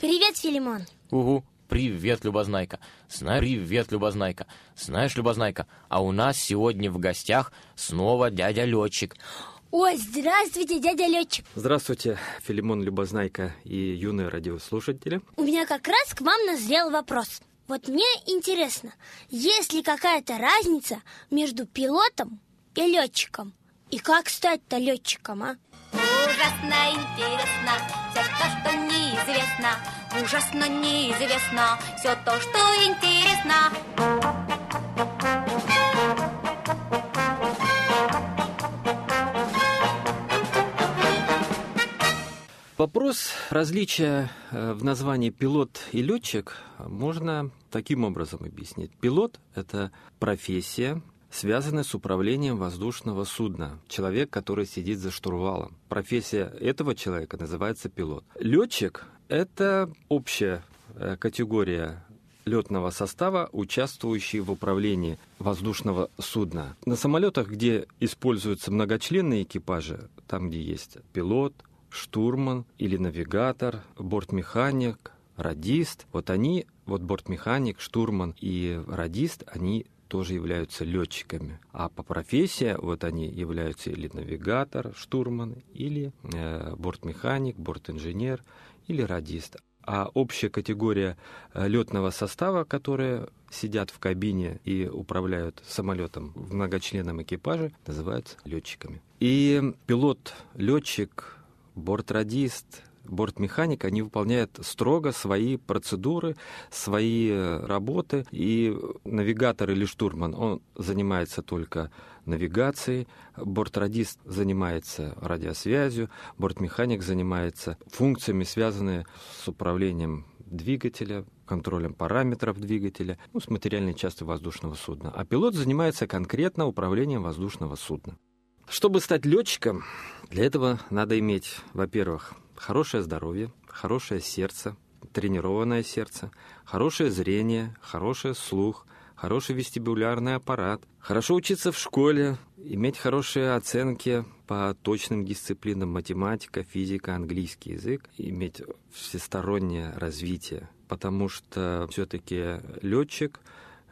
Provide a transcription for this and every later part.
Привет, Филимон. Угу. Привет, Любознайка. Знаешь, привет, Любознайка. Знаешь, Любознайка, а у нас сегодня в гостях снова дядя летчик. Ой, здравствуйте, дядя летчик. Здравствуйте, Филимон Любознайка и юные радиослушатели. У меня как раз к вам назрел вопрос. Вот мне интересно, есть ли какая-то разница между пилотом и летчиком? И как стать-то летчиком, а? Ужасно интересно все то, что неизвестно. Ужасно неизвестно все то, что интересно. Вопрос различия э, в названии пилот и летчик можно таким образом объяснить. Пилот – это профессия, связанная с управлением воздушного судна. Человек, который сидит за штурвалом. Профессия этого человека называется пилот. Летчик – это общая э, категория летного состава, участвующий в управлении воздушного судна. На самолетах, где используются многочленные экипажи, там, где есть пилот, штурман или навигатор, бортмеханик, радист. Вот они, вот бортмеханик, штурман и радист, они тоже являются летчиками. А по профессии вот они являются или навигатор, штурман, или э, бортмеханик, бортинженер, или радист. А общая категория э, летного состава, которые сидят в кабине и управляют самолетом в многочленном экипаже, называются летчиками. И пилот, летчик, бортрадист, бортмеханик, они выполняют строго свои процедуры, свои работы. И навигатор или штурман, он занимается только навигацией, бортрадист занимается радиосвязью, бортмеханик занимается функциями, связанными с управлением двигателя, контролем параметров двигателя, ну, с материальной частью воздушного судна. А пилот занимается конкретно управлением воздушного судна. Чтобы стать летчиком, для этого надо иметь, во-первых, хорошее здоровье, хорошее сердце, тренированное сердце, хорошее зрение, хороший слух, хороший вестибулярный аппарат, хорошо учиться в школе, иметь хорошие оценки по точным дисциплинам математика, физика, английский язык, иметь всестороннее развитие, потому что все-таки летчик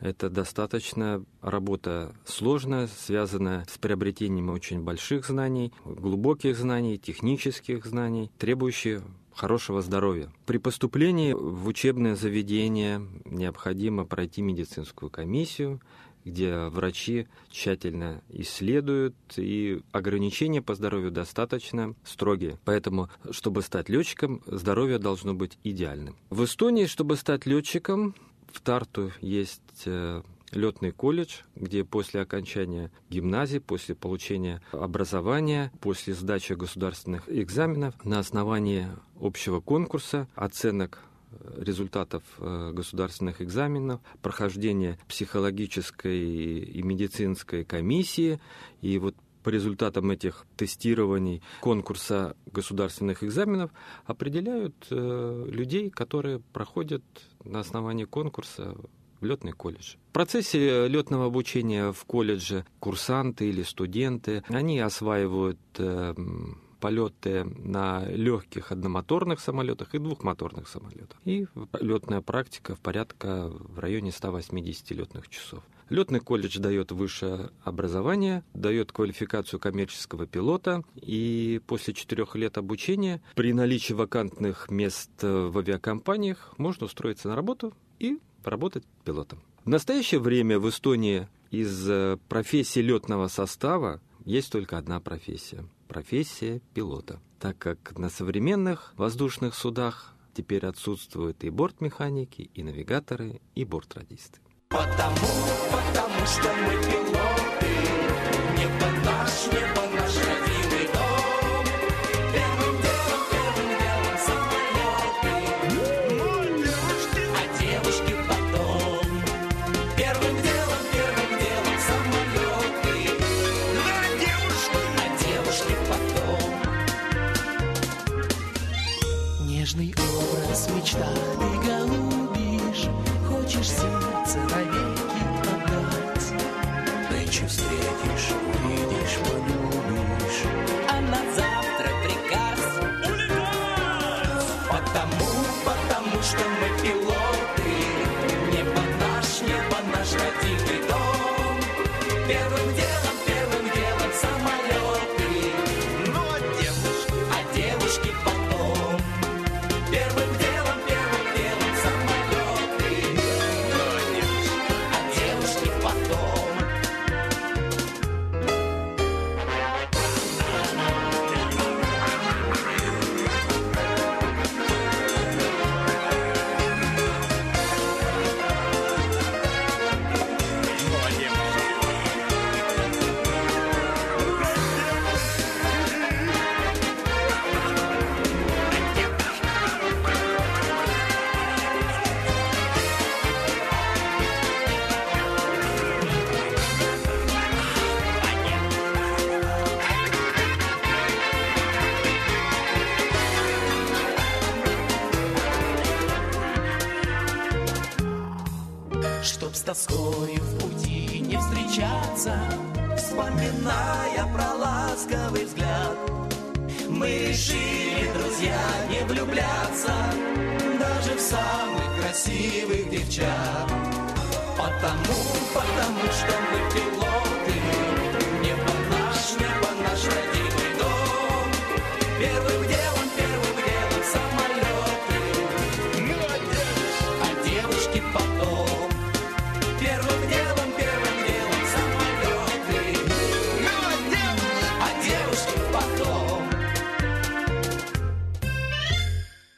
это достаточно работа сложная, связанная с приобретением очень больших знаний, глубоких знаний, технических знаний, требующие хорошего здоровья. При поступлении в учебное заведение необходимо пройти медицинскую комиссию, где врачи тщательно исследуют, и ограничения по здоровью достаточно строгие. Поэтому, чтобы стать летчиком, здоровье должно быть идеальным. В Эстонии, чтобы стать летчиком, в Тарту есть э, летный колледж, где после окончания гимназии, после получения образования, после сдачи государственных экзаменов на основании общего конкурса, оценок э, результатов э, государственных экзаменов, прохождения психологической и медицинской комиссии. И вот по результатам этих тестирований конкурса государственных экзаменов определяют людей, которые проходят на основании конкурса в летный колледж. В процессе летного обучения в колледже курсанты или студенты, они осваивают э, полеты на легких одномоторных самолетах и двухмоторных самолетах. И летная практика в порядка в районе 180 летных часов. Летный колледж дает высшее образование, дает квалификацию коммерческого пилота, и после четырех лет обучения при наличии вакантных мест в авиакомпаниях можно устроиться на работу и поработать пилотом. В настоящее время в Эстонии из профессии летного состава есть только одна профессия – профессия пилота. Так как на современных воздушных судах теперь отсутствуют и бортмеханики, и навигаторы, и бортрадисты. Потому, потому что мы пилоты, небо наш, небо наш Нынче Тоскою в пути не встречаться, Вспоминая про ласковый взгляд, Мы решили, друзья, не влюбляться Даже в самых красивых девчат. Потому, потому